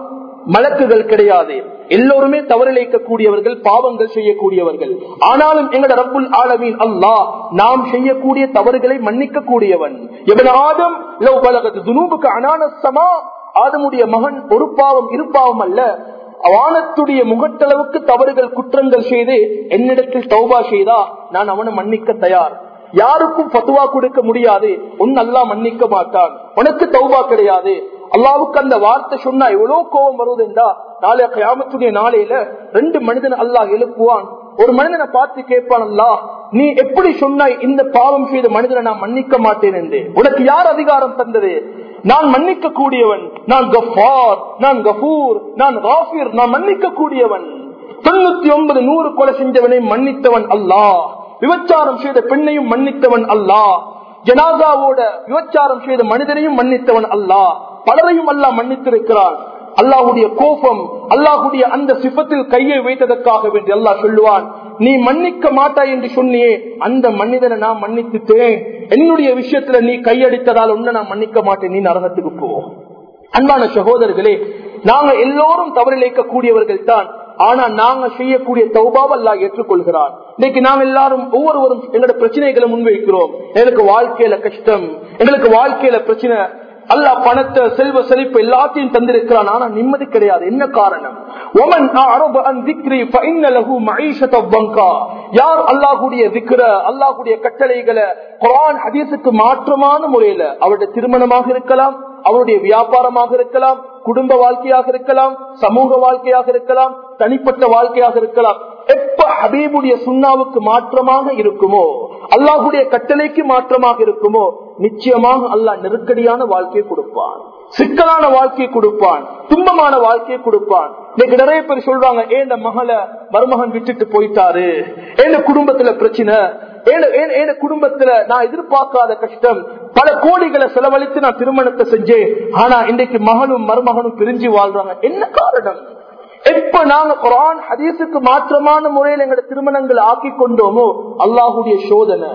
மலக்குகள் கிடையாது. எல்லோருமே தவறிழைக்கக்கூடியவர்கள் பாவங்கள் செய்யக்கூடியவர்கள். ஆனாலும் எங்கட ரப்புல் ஆலமீன் அல்லாஹ் நாம் செய்யக்கூடிய தவறுகளை மன்னிக்க கூடியவன் எவன் ஆதம் துனூபுக்கு அனானசமா ஆதமுடைய மகன் ஒரு பாவம் இருப்பாவம் அல்ல. வானத்துடைய முகட்டளவுக்கு தவறுகள் குற்றங்கள் செய்து என்னிடத்தில் தௌபா செய்தா நான் அவனை மன்னிக்க தயார். யாருக்கும் பத்துவா கொடுக்க முடியாது. உன் நல்லா மன்னிக்க மாட்டான். உனக்கு தௌபா கிடையாது. அல்லாவுக்கு அந்த வார்த்தை சொன்னா எவ்வளவு கோபம் வருவதுண்டா நாளைய கயாமத்துடைய நாளையில ரெண்டு மனிதன் அல்லாஹ் எழுப்புவான். ஒரு மனிதனை பார்த்து கேட்பான் அல்லா நீ எப்படி சொன்னாய் இந்த பாவம் செய்த மனிதனை நான் மன்னிக்க மாட்டேன் என்று. உனக்கு யார் அதிகாரம் தந்தது? நான் மன்னிக்க கூடியவன் நான் கஃபார் நான் கபூர் நான் ராஃபிர் நான் மன்னிக்க கூடியவன் தொண்ணூத்தி ஒன்பது நூறு கொலை செஞ்சவனை மன்னித்தவன் அல்லாஹ். விபச்சாரம் செய்த பெண்ணையும் மன்னித்தவன் அல்லாஹ். ஜனாதாவோட விபச்சாரம் செய்த மனிதனையும் மன்னித்தவன் அல்லாஹ். பலரையும் அல்லாஹ் மன்னித்திருக்கிறான். அல்லாஹுடைய கோபம் அல்லாஹுடைய அந்த சிப்பத்தில் கையை வைத்ததற்காக வேண்டி அல்லாஹ் சொல்லுவான் நீ மன்னிக்க மாட்டாய் என்று சொன்னியே அந்த மனிதனை நான் மன்னித்துட்டேன். என்னுடைய விஷயத்துல நீ கையடித்ததால் ஒண்ணு நான் மன்னிக்க மாட்டேன். நீ நரகத்துக்கு போ. அன்பான சகோதரர்களே நாங்க எல்லோரும் தவறிழைக்க கூடியவர்கள் தான். ஆனா நாங்க செய்யக்கூடிய தௌபாவை எல்லாம் ஏற்றுக்கொள்கிறார் இன்னைக்கு நாம் எல்லாரும் ஒவ்வொருவரும் எங்களோட பிரச்சனைகளை முன்வைக்கிறோம். எங்களுக்கு வாழ்க்கையில கஷ்டம் எங்களுக்கு வாழ்க்கையில பிரச்சனை அல்லா பணத்தை செல்வ செழிப்பு எல்லாத்தையும் தந்திருக்கிறான். ஆனா நிம்மதி கிடையாது. என்ன காரணம்? யார் அல்லாஹுடைய திக்ர அல்லாஹுடைய கட்டளைகளை குரான் ஹதீஸுக்கு மாற்றமான முறையில அவருடைய திருமணமாக இருக்கலாம் அவருடைய வியாபாரமாக இருக்கலாம் குடும்ப வாழ்க்கையாக இருக்கலாம் சமூக வாழ்க்கையாக இருக்கலாம் தனிப்பட்ட வாழ்க்கையாக இருக்கலாம். எப்ப ஹபீபுடைய சுண்ணாவுக்கு மாற்றமாக இருக்குமோ அல்லாஹுடைய கட்டளைக்கு மாற்றமாக இருக்குமோ நிச்சயமாக அல்லாஹ் நெருக்கடியான வாழ்க்கையை கொடுப்பான். சிக்கலான வாழ்க்கையை கொடுப்பான். துன்பமான வாழ்க்கையை கொடுப்பான். இன்னைக்கு நிறைய பேர் சொல்றாங்க ஏன் மகளை மருமகன் விட்டுட்டு போயிட்டாரு. ஏன் குடும்பத்துல பிரச்சனை. ஏன குடும்பத்துல நான் எதிர்பார்க்காத கஷ்டம். பல கோடிகளை செலவழித்து நான் திருமணத்தை செஞ்சேன். ஆனா இன்றைக்கு மகனும் மருமகனும் பிரிஞ்சு வாழ்றாங்க. என்ன காரணம்? எப்ப நாங்க குரான் ஹதீஸுக்கு மாற்றமான முறையில் எங்களை திருமணங்கள் ஆக்கி கொண்டோமோ அல்லாஹுடைய சோதனை.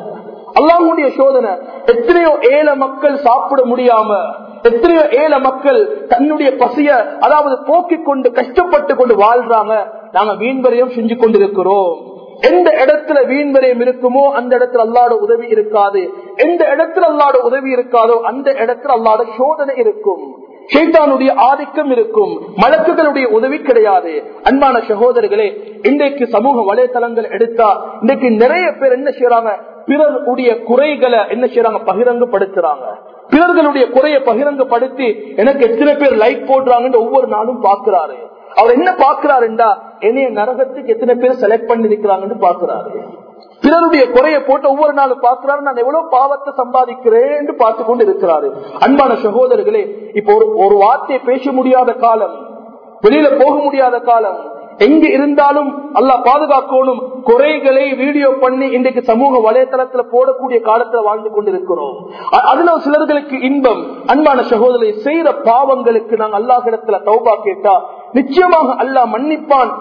அல்லாஹுடைய சோதனை. எத்தனையோ ஏழை மக்கள் சாப்பிட முடியாம எத்தனையோ ஏழை மக்கள் தன்னுடைய பசிய அதாவது போக்கிக் கொண்டு கஷ்டப்பட்டு கொண்டு வாழ்றாங்க. நாங்க வீண்வரையும் செஞ்சு கொண்டிருக்கிறோம். எந்த இடத்துல வீண்வரையும் இருக்குமோ அந்த இடத்துல அல்லாட உதவி இருக்காது. எந்த இடத்துல அல்லாட உதவி இருக்காதோ அந்த இடத்துல அல்லாட சோதனை இருக்கும். ஷேத்தானுடைய ஆதிக்கம் இருக்கும். மலக்குகளுடைய உதவி கிடையாது. அன்பான சகோதரர்களே இன்றைக்கு சமூக வலைதளங்கள் எடுத்தா இன்றைக்கு நிறைய பேர் என்ன செய்யறாங்க பிறருடைய குறைகளை என்ன செய்யறாங்க பகிரங்கப்படுத்துறாங்க. பிறர்களுடைய குறையை பகிரங்கப்படுத்தி எனக்கு எத்தனை பேர் லைக் போடுறாங்கன்னு ஒவ்வொரு நாளும் பாக்குறாரு அவர் என்ன பாக்குறாருண்டா என்னைய நரகத்துக்கு எத்தனை பேர் செலக்ட் பண்ணிருக்கிறாங்கன்னு பாக்குறாரு பிறருடைய குறைய போட்டு ஒவ்வொரு நாளும் பார்க்கிறாரு. நான் எவ்வளவு பாவத்தை சம்பாதிக்கிறேன் பார்த்து கொண்டு இருக்கிறாரு அன்பான சகோதரர்களே இப்போ ஒரு ஒரு வார்த்தையை பேச முடியாத காலம் வெளியில போக முடியாத காலம் எங்க இருந்தாலும் அல்லா பாதுகாக்கணும். குறைகளை வீடியோ பண்ணி இன்றைக்கு சமூக வலைதளத்துல போடக்கூடிய காலத்துல வாழ்ந்து கொண்டிருக்கிறோம். அதுல சிலர்களுக்கு இன்பம். அன்பான சகோதரி செய்யற பாவங்களுக்கு நாங்க அல்லாஹிடத்துல தௌபா கேட்டா நிச்சயமாக அல்லாஹ் மன்னிப்பான்.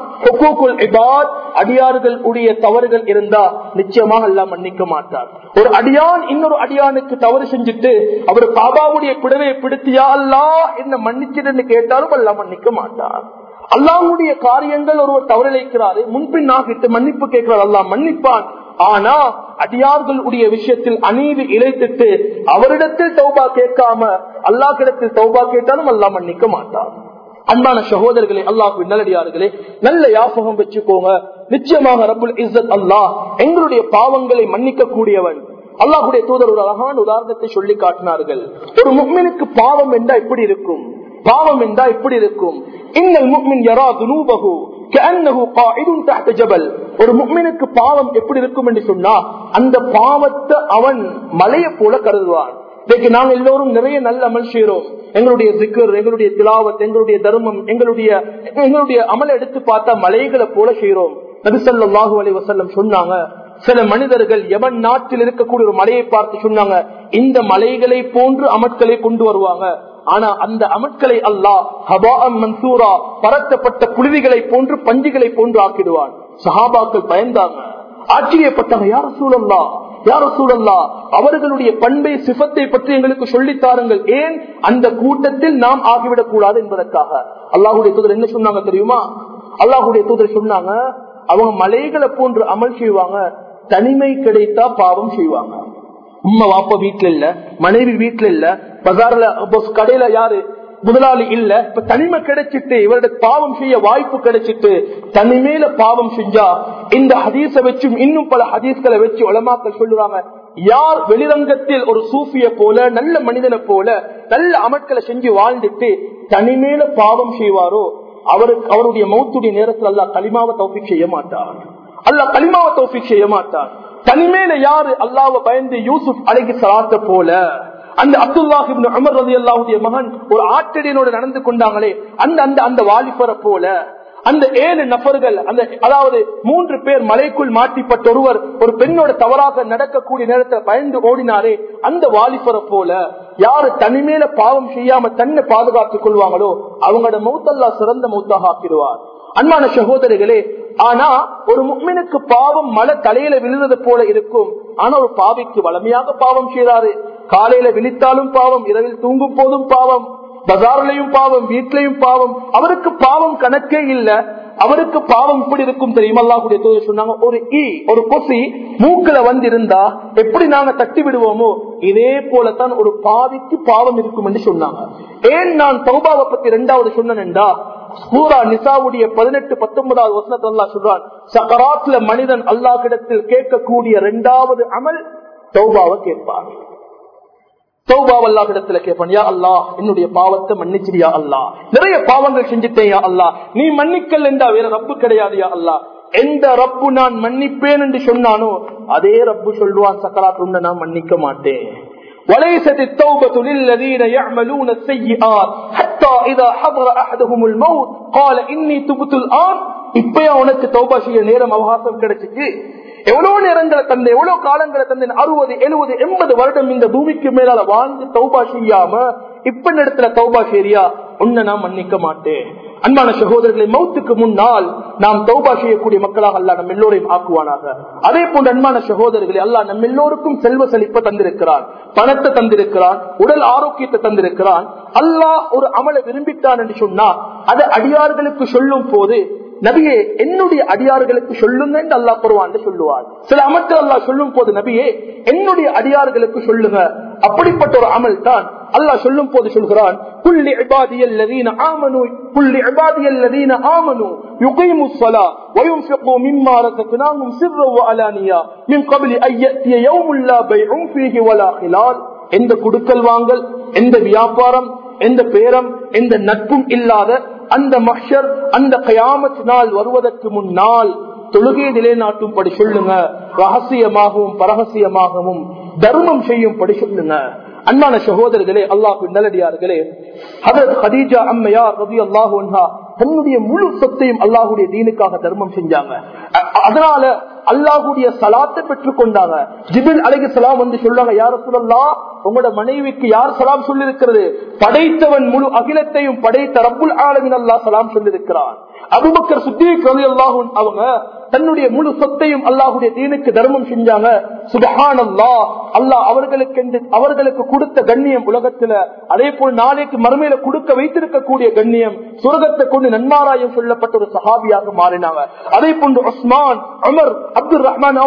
அடியார்கள் உடைய தவறுகள் இருந்தா நிச்சயமாக அல்லாஹ் மன்னிக்க மாட்டார். ஒரு அடியான் இன்னொரு அடியானுக்கு தவறு செஞ்சுட்டு அவர் பாபாவுடைய பிடவையை பிடித்தியா அல்லா என்ன மன்னிச்சிட்டு கேட்டாலும் அல்லாஹ் மன்னிக்க மாட்டார். அல்லாவுடைய காரியங்கள் ஒருவர் தவறிழைக்கிறாரு முன்பின்னாகிட்டு மன்னிப்பு கேட்கிறார் அல்லா மன்னிப்பான். ஆனா அடியார்களுடைய விஷயத்தில் அநீதி இழைத்துட்டு அவரிடத்தில் சௌபா கேட்காம அல்லாஹிடத்தில் சௌபா கேட்டாலும் அல்லா மன்னிக்க மாட்டார். அன்பான சகோதரர்களே அல்லாஹு நல்லடியார்களே நல்ல யாபகம் வச்சுக்கோங்க. நிச்சயமாக ரபுல் இஸ்ஸத் அல்லாஹ் எங்களுடைய பாவங்களை மன்னிக்க கூடியவன் அல்லாஹுடைய தூதர் ஒரு அழகான உதாரணத்தை சொல்லி காட்டினார்கள். ஒரு முக்மினுக்கு பாவம் என்றா இப்படி இருக்கும். பாவம் என்றா எப்படி இருக்கும். இன்னல் முக்மின் யரா துனூபகு ஒரு முக்மினுக்கு பாவம் எப்படி இருக்கும் என்று சொன்னா அந்த பாவத்தை அவன் மலையை போல கருதுவான். இன்னைக்கு நாங்கள் எல்லோரும் நிறைய நல்ல அமல் செய்யறோம் எங்களுடைய சிக்கர் எங்களுடைய திலாவத் எங்களுடைய தர்மம் எங்களுடைய எங்களுடைய அமலை எடுத்து பார்த்தா மலைகளை போல செய்யறோம் நபிசல்லாஹு அலி வசல்லம் சொன்னாங்க சில மனிதர்கள் எவன் நாட்டில் இருக்கக்கூடிய ஒரு மலையை பார்த்து சொன்னாங்க இந்த மலைகளை போன்று அமட்களை கொண்டு வருவாங்க. ஆனா அந்த அமட்களை அல்லாஹ் ஹபா மன்சூரா பரத்தப்பட்ட புழுதிகளை போன்று பஞ்சுகளை போன்று ஆக்கிடுவான். சஹாபாக்கள் பயந்தாங்க. ஆச்சரியப்பட்டாங்க யார் சூழல்லா யார சூழல்லா அவர்களுடைய பண்பை சிபத்தை பற்றி எங்களுக்கு சொல்லித் தாருங்கள். ஏன்? அந்த கூட்டத்தில் நாம் ஆகிவிடக் கூடாது என்பதற்காக. அல்லாஹுடைய தூதர் என்ன சொன்னாங்க தெரியுமா? அல்லாஹுடைய தூதர் சொன்னாங்க அவங்க மலைகளை போன்று அமல் செய்வாங்க தனிமை கிடைத்தா பாவம் செய்வாங்க. உம்மா வாப்பா வீட்டுல இல்ல மனைவி வீட்டுல இல்ல பஜார்ல கடையில யாரு? முதலாளி இல்ல. இப்ப தனிமை கிடைச்சிட்டு இவருடைய பாவம் செய்ய வாய்ப்பு கிடைச்சிட்டு தனிமையில பாவம் செஞ்சா இந்த ஹதீஸை வச்சும் இன்னும் பல ஹதீஸ்களை வச்சு உலமாக்கள் சொல்லுவாங்க யார் வெளிரங்கத்தில் ஒரு சூஃபிய போல நல்ல மனிதனை போல நல்ல அமட்களை செஞ்சு வாழ்ந்துட்டு தனிமையில பாவம் செய்வாரோ அவருக்கு அவருடைய மௌத்துடைய நேரத்தில் அல்லா களிமாவை தௌஃபிக் செய்ய மாட்டார். அல்லா களிமாவை தௌஃபிக் செய்ய மாட்டார். தனிமையில யாரு அல்லாவை பயந்து யூசுப் அழகி சலாத்த போல அந்த அப்துல்லாஹிபின் அமர் ரதி அல்லாவுடைய மகன் ஒரு ஆட்டடியனோடு நடந்து கொண்டாங்களே அந்த அந்த அந்த வாலிபரை போல அந்த ஏழு நபர்கள் அந்த அதாவது மூன்று பேர் மலைக்குள் மாட்டிப்பட்ட ஒருவர் ஒரு பெண்ணோட தவறாக நடக்கக்கூடிய நேரத்தில் பயந்து ஓடினாரே அந்த வாலிபரை போல யாரு தனிமையில பாவம் செய்யாம தன்னை பாதுகாத்துக் கொள்வாங்களோ அவங்களோட மௌத்தல்லா சிறந்த மௌத்தாக ஆக்கிடுவார் அன்பான சகோதரிகளே ஆனா ஒரு முக்மினுக்கு பாவம் மலை தலையில விழுந்தது போல இருக்கும் ஆனா ஒரு பாவிக்கு வளமையாக பாவம் செய்யறாரு காலையில விழித்தாலும் பாவம் இரவில் தூங்கும் போதும் பாவம் பஜார்லையும் பாவம் வீட்லையும் பாவம். அவருக்கு பாவம் கணக்கே இல்ல. அவருக்கு பாவம் இப்படி இருக்கும் தெரியுமா? அல்லாஹுடைய தூதர் சொன்னாங்க ஒரு ஈ ஒரு கொசி மூக்குல வந்திருந்தா எப்படி நாங்க தட்டி விடுவோமோ? இதே போலத்தான் ஒரு பாவிக்கு பாவம் இருக்கும் என்று சொன்னாங்க. ஏன் நான் சௌபாவை பத்தி ரெண்டாவது சொன்னேன்டா சூரா நிசாவுடைய பதினெட்டு பத்தொன்பதாவது வசனத்தை அல்லா சொல்றான் சக்கராத்துல மனிதன் அல்லாஹிடத்தில் கேட்கக்கூடிய இரண்டாவது அமல் சௌபாவை கேட்பார் சௌபாவல்லாஹிடத்துல கேட்பான் யா அல்லா என்னுடைய பாவத்தை மன்னிச்சிரியா அல்லா நிறைய பாவங்கள் செஞ்சுட்டேன் யா அல்லா நீ மன்னிக்கல் என்றா வேற ரப்பு கிடையாது யா அல்லா எந்த ரப்பு நான் மன்னிப்பேன் என்று சொன்னானோ அதே ரப்பு சொல்லுவான் சக்கராத் நான் மன்னிக்க மாட்டேன். وليست التوبة للذين يعملون السيئات حتى إذا حضر أحدهم الموت قال إني تبت الآن இப்பயா உனக்கு தௌபா செய்ய நேரம் அவகாசம் கிடைச்சிச்சு எவ்வளவு நேரங்களை தந்த எவ்வளவு காலங்களை தந்த அறுபது எழுபது எண்பது வருடம் இந்த பூமிக்கு மேலால வாழ்ந்து தௌபா செய்யாம இப்ப இடத்துல தௌபா செய்யா உன்னை நான் மன்னிக்க மாட்டேன் அன்பான சகோதரர்களை மௌத்துக்கு முன்னால் நாம் தௌபா செய்யக்கூடிய மக்களாக அல்லா நம் எல்லோரையும் ஆக்குவானாக. அதே போன்ற அன்பான சகோதரர்களை அல்லா நம் எல்லோருக்கும் செல்வ செழிப்பை தந்திருக்கிறான் பணத்தை தந்திருக்கிறான் உடல் ஆரோக்கியத்தை தந்திருக்கிறான் அல்லாஹ் ஒரு அமலை விரும்பிட்டான் என்று சொன்னா அதை அடியார்களுக்கு சொல்லும் போது நபியே என்னுடைய அடியார்களுக்கு சொல்லுங்க என்று அல்லா குருவான் சொல்லுவார். சில அமல்கள் அல்லா சொல்லும் போது நபியே என்னுடைய அடியார்களுக்கு சொல்லுங்க. அப்படிப்பட்ட ஒரு அமல் தான் அல்லாஹ் சொல்லும் போது சொல்கிறான் புள்ளி இபாதியல்லதீன ஆமனு புள்ளி இபாதியல்லதீன ஆமனு யுகைமு ஸலா وينفقوا مما رزقناهم سرا وعلانيا من قبل ان ياتي يوم لا بيع فيه ولا خلال எந்த குடுக்கல் வாங்கல் எந்த வியாபாரம் எந்த பேரம் எந்த நட்பும் இல்லாத அந்த மஷர் அந்த கயாமத் நாள் வருவதற்கு முன்னால் தொழுகை நிலைநாட்டும்படி சொல்லுங்க ரகசியமாகவும் பரகசியமாகவும் தர்மம் செய்யும்படி சொல்லுங்க அன்பான சகோதரர்களே அல்லாஹு நல்லடியார்களே ஹதரத் ஹதீஜா அம்மையார் ரவி அல்லாஹு தன்னுடைய முழு சொத்தையும் அல்லாஹுடைய தீனுக்காக தர்மம் செஞ்சாங்க. அதனால அல்லாஹுடைய சலாத்தை பெற்றுக் கொண்டாங்க. ஜிபில் அலைகு சலாம் வந்து சொல்றாங்க யார சொல்லலாம் உங்களோட மனைவிக்கு யார் சலாம் சொல்லிருக்கிறது படைத்தவன் முழு அகிலத்தையும் படைத்த ரப்புல் ஆலமின் அல்லா சலாம் சொல்லிருக்கிறான் அபுபக்கர் சுத்தீக் ரவி அல்லாஹூன் அவங்க தன்னுடைய முழு சொத்தையும் அல்லாஹுடைய தீனுக்கு தர்மம் செஞ்சாங்க. சுபஹான் அல்லா அல்லாஹ் அவர்களுக்கு அவர்களுக்கு கொடுத்த கண்ணியம் உலகத்துல. அதே போல் நாளைக்கு மறுமையில கொடுக்க வைத்திருக்கக்கூடிய கண்ணியம் சுரகத்தை கொண்டு நன்மாராயம் சொல்லப்பட்ட ஒரு சஹாபியாக மாறினாங்க. அதே போன்று உஸ்மான் அமர் அப்துல் ரஹ்மான்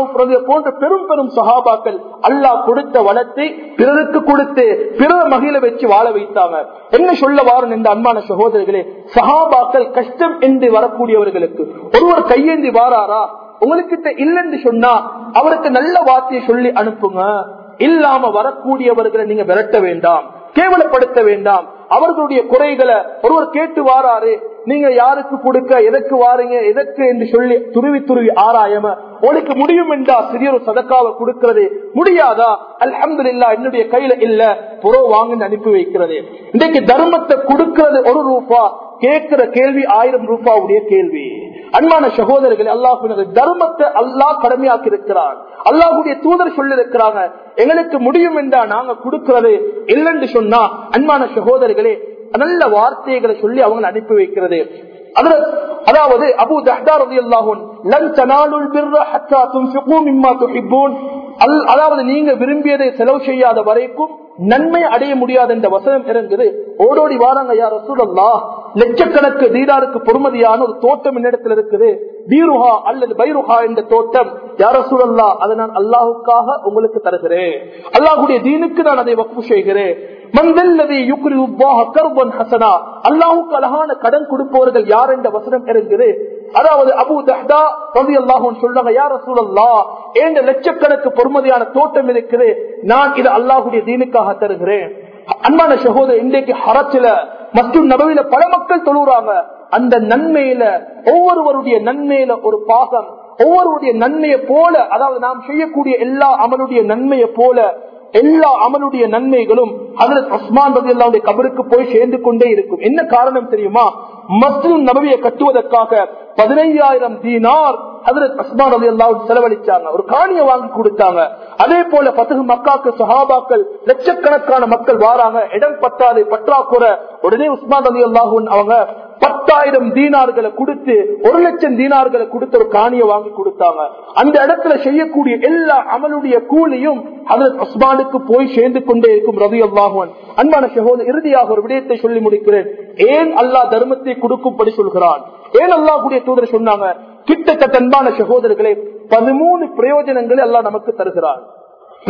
போன்ற பெரும் பெரும் சஹாபாக்கள் அல்லாஹ் கொடுத்த வளத்தை பிறருக்கு கொடுத்து பிறர் மகிழ வச்சு வாழ வைத்தாங்க. என்ன சொல்ல வாரன் இந்த அன்பான சகோதரர்களே சஹாபாக்கள் கஷ்டம் என்று வரக்கூடியவர்களுக்கு ஒருவர் கையேந்தி வாராரா? உங்களுக்கு இல்லைன்னு சொன்னா அவருக்கு நல்ல வார்த்தையை சொல்லி அனுப்புங்க. இல்லாம வரக்கூடியவர்களை நீங்க விரட்ட வேண்டாம். கேவலப்படுத்த வேண்டாம். அவர்களுடைய குறைகளை ஒருவர் கேட்டு வாராரு நீங்க யாருக்கு கொடுக்க எதற்கு வாருங்க எதற்கு என்று சொல்லி துருவி துருவி ஆராயம உனக்கு முடியும் என்றா சிறிய ஒரு சதக்காவை கொடுக்கிறது முடியாதா? அலமது இல்லா என்னுடைய கையில இல்ல. புறோ வாங்கன்னு அனுப்பி வைக்கிறது. இன்றைக்கு தர்மத்தை கொடுக்கிறது ஒரு ரூபா கேட்கிற கேள்வி ஆயிரம் ரூபாவுடைய கேள்வி. அன்பான சகோதரர்கள் அல்லாஹ் தர்மத்தை அல்லாஹ் கடமையாக்கி இருக்கிறார் அல்லாஹுடைய தூதர் சொல்லிருக்கிறாங்க எங்களுக்கு முடியும் என்றா நாங்க கொடுக்கிறது இல்லைன்னு சொன்னா அன்பான சகோதரர்களே நல்ல வார்த்தைகளை சொல்லி அவங்க அனுப்பி வைக்கிறது. அதாவது அபு தஹ்தா அல்- அதாவது நீங்க விரும்பியதை செலவு செய்யாத வரைக்கும் நன்மை அடைய முடியாது என்ற வசனம் இறங்குது. ஓடோடி வாராங்க யார் சூழல்லா லட்சக்கணக்கு தீனாருக்கு பொறுமதியான ஒரு தோட்டம் என்னிடத்தில் இருக்குது. பீருஹா அல்லது பைருஹா என்ற தோட்டம். யார சூழல்லா அதை நான் அல்லாஹுக்காக உங்களுக்கு தருகிறேன். அல்லாஹுடைய தீனுக்கு நான் அதை வக்ஃபு செய்கிறேன். மந்தல்லதி யுக்ரி உப்பாஹ கர்பன் ஹசனா அல்லாஹுக்கு அழகான கடன் கொடுப்பவர்கள் யார் என்ற வசனம் இருக்குது அதாவது அபு தஹ்தா ரவி அல்லாஹும் சொல்றாங்க யார் ரசூலல்லா ஏண்ட லட்சக்கணக்கு பொறுமதியான தோட்டம் இருக்குது நான் இது அல்லாஹுடைய தீனுக்காக தருகிறேன் அன்பான சகோதரர் இன்றைக்கு ஹரச்சில மற்றும் நடுவில பல மக்கள் தொழுறாங்க அந்த நன்மையில ஒவ்வொருவருடைய நன்மையில ஒரு பாகம் ஒவ்வொருடைய நன்மையை போல அதாவது நாம் செய்யக்கூடிய எல்லா அமலுடைய நன்மையை போல எல்லா அமலுடைய நன்மைகளும் ஹதரத் உஸ்மான் ரதி அல்லாவுடைய கபருக்கு போய் சேர்ந்து கொண்டே இருக்கும். என்ன காரணம் தெரியுமா? மஸ்லிம் நபவியை கட்டுவதற்காக பதினைஞ்சாயிரம் தீனார் ஹதரத் உஸ்மான் ரதி அல்லாவுக்கு செலவழிச்சாங்க. ஒரு காணியை வாங்கி கொடுத்தாங்க. அதே போல பத்து மக்காக்கு சஹாபாக்கள் லட்சக்கணக்கான மக்கள் வாராங்க. இடம் பத்தாது பற்றாக்குறை. உடனே உஸ்மான் ரதி அல்லாஹூன் அவங்க பத்தாயிரம் தீனார்களை கொடுத்து ஒரு லட்சம் தீனார்களை கொடுத்து ஒரு காணியை வாங்கி கொடுத்தாங்க. அந்த இடத்துல செய்யக்கூடிய எல்லா அமலுடைய கூலியும் ஹதரத் உஸ்மானுக்கு போய் சேர்ந்து கொண்டே இருக்கும் ரவி அல்லாஹுவன் அன்பான சகோதரர் இறுதியாக ஒரு விடயத்தை சொல்லி முடிக்கிறேன். ஏன் அல்லாஹ் தர்மத்தை கொடுக்கும்படி சொல்கிறான்? ஏன் அல்லாஹுடைய தூதர் சொன்னாங்க? கிட்டத்தட்ட அன்பான சகோதரர்களே பதிமூணு பிரயோஜனங்களை அல்லாஹ் நமக்கு தருகிறான்.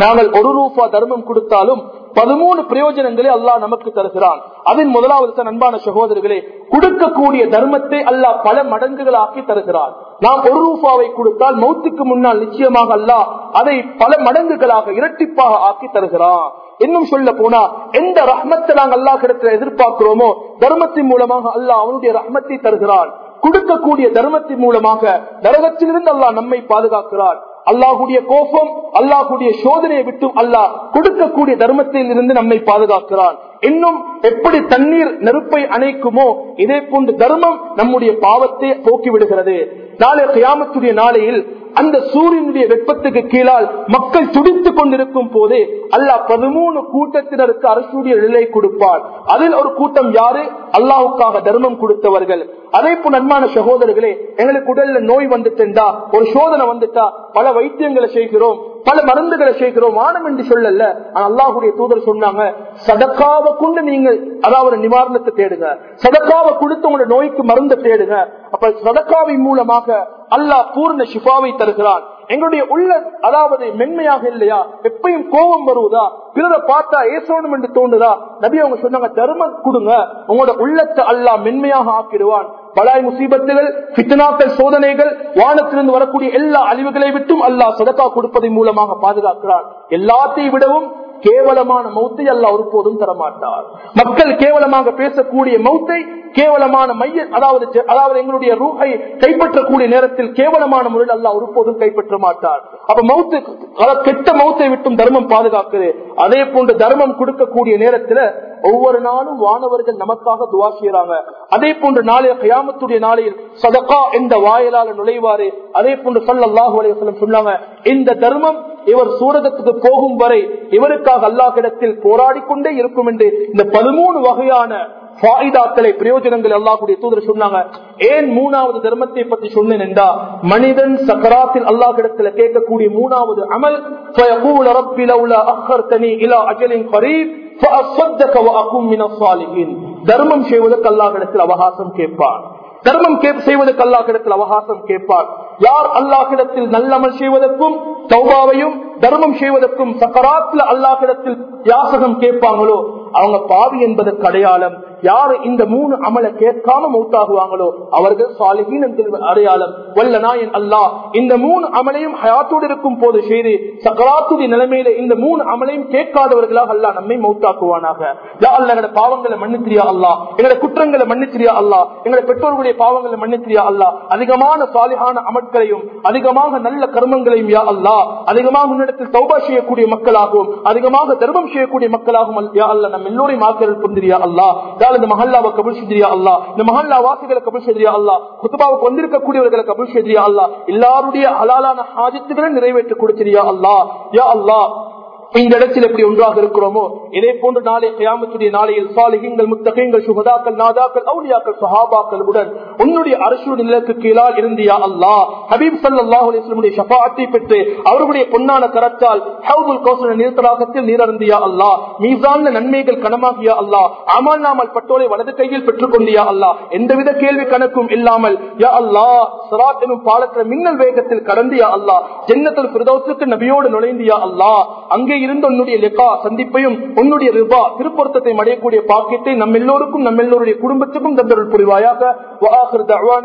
நாங்கள் ஒரு ரூபா தர்மம் கொடுத்தாலும் பதிமூணு பிரயோஜனங்களை அல்லாஹ் நமக்கு தருகிறான். அதன் முதலாவது அன்பான சகோதரர்களே கொடுக்கக்கூடிய தர்மத்தை அல்லாஹ் பல மடங்குகளாக்கி தருகிறான். நாம் ஒரு ரூபாவை கொடுத்தால் மௌத்துக்கு முன்னால் நிச்சயமாக அல்லாஹ் அதை பல மடங்குகளாக இரட்டிப்பாக ஆக்கி தருகிறான். இன்னும் சொல்ல போனா எந்த ரஹ்மத்தை நாங்கள் அல்லாஹ் கிடத்துல எதிர்பார்க்கிறோமோ தர்மத்தின் மூலமாக அல்லாஹ் அவனுடைய ரஹ்மத்தை தருகிறான். கொடுக்கக்கூடிய தர்மத்தின் மூலமாக நரகத்திலிருந்து அல்லாஹ் நம்மை பாதுகாக்கிறான். அல்லாஹுடைய கோபம் அல்லாஹுடைய சோதனையை விட்டு அல்லாஹ் கொடுக்கக்கூடிய தர்மத்தில் இருந்து நம்மை பாதுகாக்கிறான். இன்னும் எப்படி தண்ணீர் நெருப்பை அணைக்குமோ இதே போன்று தர்மம் நம்முடைய பாவத்தை போக்கிவிடுகிறது. நாளை கியாமத்துடைய நாளையில் அந்த சூரியனுடைய வெப்பத்துக்கு கீழால் மக்கள் துடித்துக் கொண்டிருக்கும் போதே அல்லாஹ் பதிமூணு கூட்டத்தினருக்கு அரசுடைய நிலை கொடுப்பார். அதில் ஒரு கூட்டம் யாரு? அல்லாவுக்காக தர்மம் கொடுத்தவர்கள். அதே போல் நன்மான சகோதரர்களே எங்களுக்கு உடல்ல நோய் வந்துட்டா ஒரு சோதனை வந்துட்டா பல வைத்தியங்களை செய்கிறோம் பல மருந்துகளை செய்கிறோம் வானம் என்று சொல்லல. அல்லாஹுடைய தூதர் சொன்னாங்க சதக்காவை கொண்டு நீங்கள் அதாவது நிவாரணத்தை தேடுங்க. சதக்காவை கொடுத்து உங்களோட நோய்க்கு மருந்தை தேடுங்க. அப்ப சதக்காவின் மூலமாக அல்லாஹ் பூர்ண ஷிஃபாவை தருகிறான். எங்களுடைய உள்ள அதாவது மென்மையாக இல்லையா? எப்பயும் கோபம் வருவதா? பிறரை பார்த்தா ஏசோனும் என்று தோணுதா நபி அவங்க சொன்னாங்க தர்மம் கொடுங்க. உங்களோட உள்ளத்தை அல்லாஹ் மென்மையாக ஆக்கிடுவான். பலாய் முசீபத்துகள் பித்தனாக்கள் சோதனைகள் வானத்திலிருந்து வரக்கூடிய எல்லா அழிவுகளை விட்டும் அல்லாஹ் சதக்கா கொடுப்பதன் மூலமாக பாதுகாக்கிறான். எல்லாத்தையும் விடவும் கேவலமான மௌத்தை அல்ல ஒருபோதும் தரமாட்டார். மக்கள் கேவலமாக பேசக்கூடிய மௌத்தை கேவலமான மைய அதாவது அதாவது எங்களுடைய ரூஹை கைப்பற்றக்கூடிய நேரத்தில் கேவலமான முறையில் அல்ல ஒருபோதும் கைப்பற்ற மாட்டார். அப்ப மௌத்து கெட்ட மௌத்தை விட்டும் தர்மம் பாதுகாக்குது. அதே போன்று தர்மம் கொடுக்கக்கூடிய நேரத்தில் ஒவ்வொரு நாளும் வானவர்கள் நமக்காக துவா செய்யறாங்க அதே போன்று நாளைய கயாமத்துடைய நாளையில் சதகா என்ற வாயிலால நுழைவாரு. அதே போன்று சல்லாஹூ அலையம் சொன்னாங்க இந்த தர்மம் இவர் சூரகத்துக்கு போகும் வரை இவருக்காக அல்லாஹிடத்தில் போராடி கொண்டே இருக்கும் என்று இந்த பதிமூணு வகையான ஃபாயிதாக்களை பிரயோஜனங்கள் அல்லாஹுடைய தூதர் சொன்னாங்க. ஏன் மூணாவது தர்மத்தை பத்தி சொன்னேன் மனிதன் சக்கராத்தில் அல்லாஹ் இடத்துல கேட்கக்கூடிய மூணாவது அமல் தர்மம் செய்வதற்கு அல்லாஹிடத்தில் அவகாசம் கேட்பான். தர்மம் செய்வதற்கு அல்லாஹிடத்தில் அவகாசம் கேட்பார் யார் அல்லாஹிடத்தில் நல்லமல் செய்வதற்கும் தௌபாவையும் தர்மம் செய்வதற்கும் சக்கராத்தில் அல்லாஹிடத்தில் யாசகம் கேட்பாங்களோ அவங்க பாவி என்பதற்கு அடையாளம் யாரு இந்த மூணு அமலை கேட்காம மௌத்தாகுவாங்களோ அவர்கள் சாலிகின் அடையாளம். வல்ல நாயன் அல்லாஹ் இந்த மூணு அமலையும் ஹயாத்தோடு இருக்கும் போது செய்து சகலாத்துடைய நிலைமையில இந்த மூணு அமலையும் கேட்காதவர்களாக அல்லா நம்மை மௌத்தாக்குவானாக. யா அல்லாஹ் எங்களோட பாவங்களை மன்னித்திரியா அல்லாஹ். எங்களோட குற்றங்களை மன்னித்திரியா அல்லாஹ். எங்களோட பெற்றோர்களுடைய பாவங்களை மன்னித்திரியா அல்லா அதிகமான சாலிகான அமட்களையும் அதிகமாக நல்ல கர்மங்களையும் யா அல்லாஹ். அதிகமாக உன்னிடத்தில் தௌபா செய்யக்கூடிய மக்களாகவும் அதிகமாக தர்மம் செய்யக்கூடிய மக்களாகும் யா நம்ம எல்லோரையும் ஆக்கிரல் புரிந்திரியா அல்லா. யா இந்த மஹல்லாவை கபுல் செஞ்சிரியா அல்லாஹ் இந்த மஹல்லா வாசிகளை கபுல் செஞ்சிரியா அல்லாஹ் குத்துபாவுக்கு வந்திருக்கக்கூடியவர்களை கபுல் செஞ்சிரியா அல்லா. எல்லாருடைய ஹலாலான ஹாஜத்துகளை நிறைவேற்றி கொடுத்திரியா அல்லாஹ் யா அல்லாஹ் இந்த இடத்தில் எப்படி ஒன்றாக இருக்கிறோமோ இதே போன்று நாளை கியாமத்துடைய நாளையில் சாலிகங்கள் முத்தகைங்கள் சுகதாக்கள் நாதாக்கள் அவுலியாக்கள் சஹாபாக்கள் உடன் உன்னுடைய அரசுடைய நிலக்கு கீழால் இருந்தியா அல்லா ஹபீப் சல்லாஹுடைய அலிஸ்லமுடைய ஷபாத்தை பெற்று அவர்களுடைய பொன்னான கரத்தால் ஹவுதுல் கௌசல நீர்த்தலாகத்தில் நீரருந்தியா அல்லா மீசான நன்மைகள் கனமாகியா அல்லா அமல் நாமல் பட்டோரை வலது கையில் பெற்றுக் கொண்டியா அல்லா எந்தவித கேள்வி கணக்கும் இல்லாமல் யா அல்லா சராத் எனும் பாலத்தில் மின்னல் வேகத்தில் கடந்தியா அல்லா ஜென்னத்தில் பிரதோசுக்கு நபியோடு நுழைந்தியா அல்லா அங்கே இருந்து உன்னுடைய லெக்கா சந்திப்பையும் உன்னுடைய ரிபா திருப்பொருத்தத்தை அடையக்கூடிய பாக்கியத்தை நம்ம எல்லோருக்கும் நம்ம எல்லோருடைய குடும்பத்துக்கும் தந்தருள் புரிவாயாக.